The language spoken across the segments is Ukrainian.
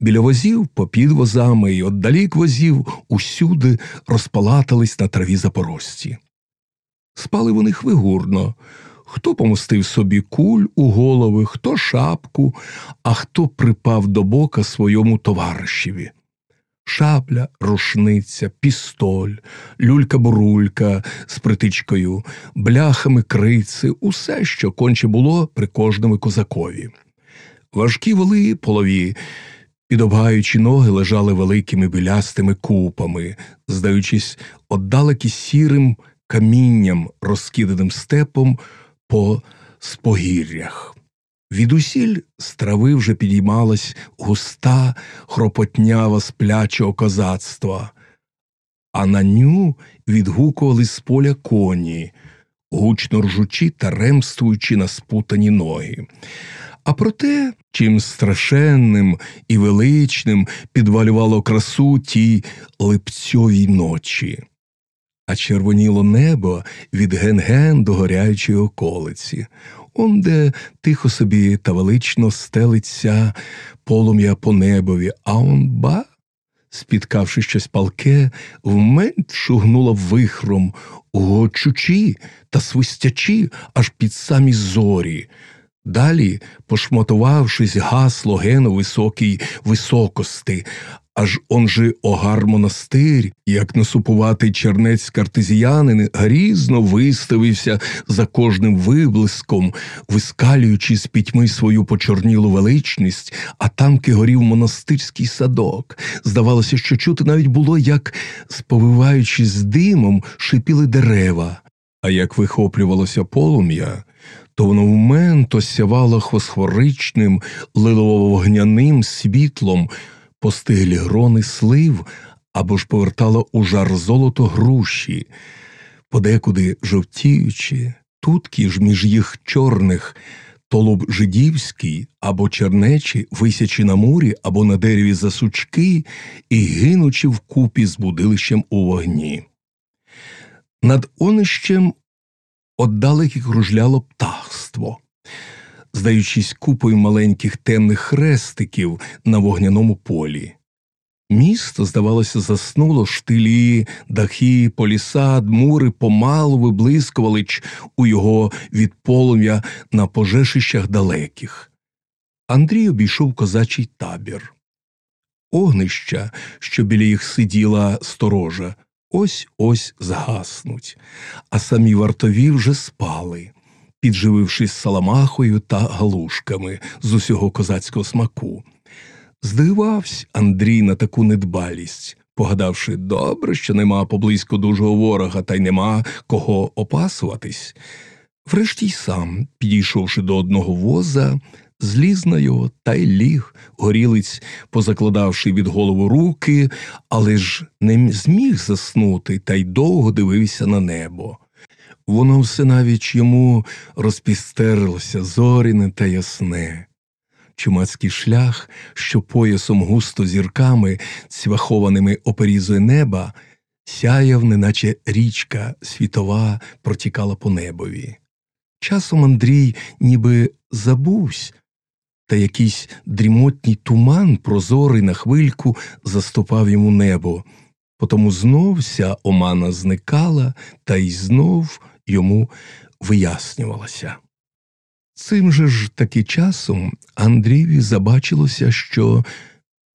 Біля возів, попід возами і отдалік возів усюди розпалатались на траві запорожці. Спали вони хвигурно. Хто помостив собі куль у голови, хто шапку, а хто припав до бока своєму товаришеві. Шапля, рушниця, пістоль, люлька-бурулька з притичкою, бляхами крици, усе, що конче було при кожному козакові. Важкі воли полові, підобгаючи ноги, лежали великими білястими купами, здаючись отдалекі сірим камінням, розкиданим степом по спогір'ях. Відусіль з трави вже підіймалась густа, хропотнява сплячого козацтва, а на ню відгукували з поля коні, гучно ржучи та ремствуючи на спутані ноги. А проте, чим страшенним і величним підвалювало красу ті липцьові ночі, а червоніло небо від ген-ген до горячої околиці, онде тихо собі та велично стелиться полум'я по небові, а он ба, спіткавши щось палке, вмить шугнула вихром, гочучі та свистячі аж під самі зорі. Далі, пошмотувавшись, гасло гену високій високости, аж он же огар монастир, як насупуватий чернець картезіянин, грізно виставився за кожним виблиском, вискалюючи з пітьми свою почорнілу величність, а тамки горів монастирський садок. Здавалося, що чути навіть було, як, сповиваючись з димом, шипіли дерева, а як вихоплювалося полум'я то воно вмento сявало хвосхворичним, лилово-вогняним світлом постиглі грони слив або ж повертало у жар золото груші, подекуди жовтіючи, тутки ж між їх чорних. Толуб жидівський або чернечі, висячи на мурі або на дереві засучки і гинучи вкупі з будилищем у вогні. Над онищем Отдалеки кружляло птахство, здаючись купою маленьких темних хрестиків на вогняному полі. Місто, здавалося, заснуло штилі, дахи, полісад, мури помалу виблискували у його від полум'я на пожежищах далеких. Андрій обійшов козачий табір. Огнища, що біля їх сиділа сторожа, ось ось згаснуть, а самі вартові вже спали, підживившись саламахою та галушками з усього козацького смаку. Здивався Андрій на таку недбалість, погадавши добре, що нема поблизько дужого ворога, та й нема кого опасуватись. Врешті й сам, підійшовши до одного воза, зліз на його та й ліг, горілиць, позакладавши від голову руки, але ж не зміг заснути та й довго дивився на небо. Воно все навіть йому розпістерлося зоріне та ясне. Чумацький шлях, що поясом густо зірками, цвяхованими оперізує неба, сяяв, неначе річка світова протікала по небові. Часом Андрій ніби забувсь, та якийсь дрімотній туман, прозорий на хвильку, заступав йому небо, потому знов вся омана зникала, та й знов йому вияснювалася. Цим же ж таки часом Андрієві забачилося, що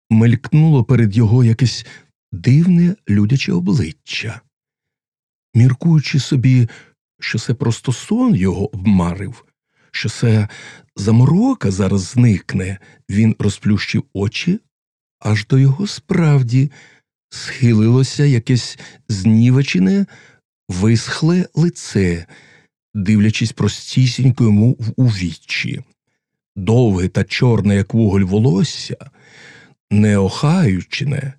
мелькнуло перед його якесь дивне людяче обличчя. Міркуючи собі, що це просто сон його обмарив, що це заморока зараз зникне, він розплющив очі, аж до його справді схилилося якесь знівечене, висхле лице, дивлячись простісінько йому в увіччі. Довге та чорне, як вуголь волосся, неохаючне,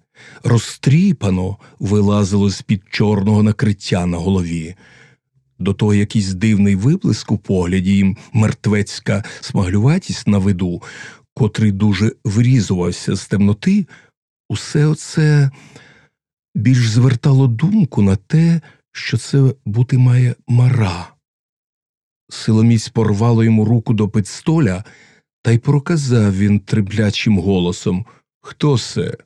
розтріпано вилазило з під чорного накриття на голові до того якийсь дивний виблиск у погляді і мертвецька смаглюватість на виду, котрий дуже врізувався з темноти, усе оце більш звертало думку на те, що це бути має мара. Силоміць порвало йому руку до підстоля, та й проказав він триблячим голосом Хто се?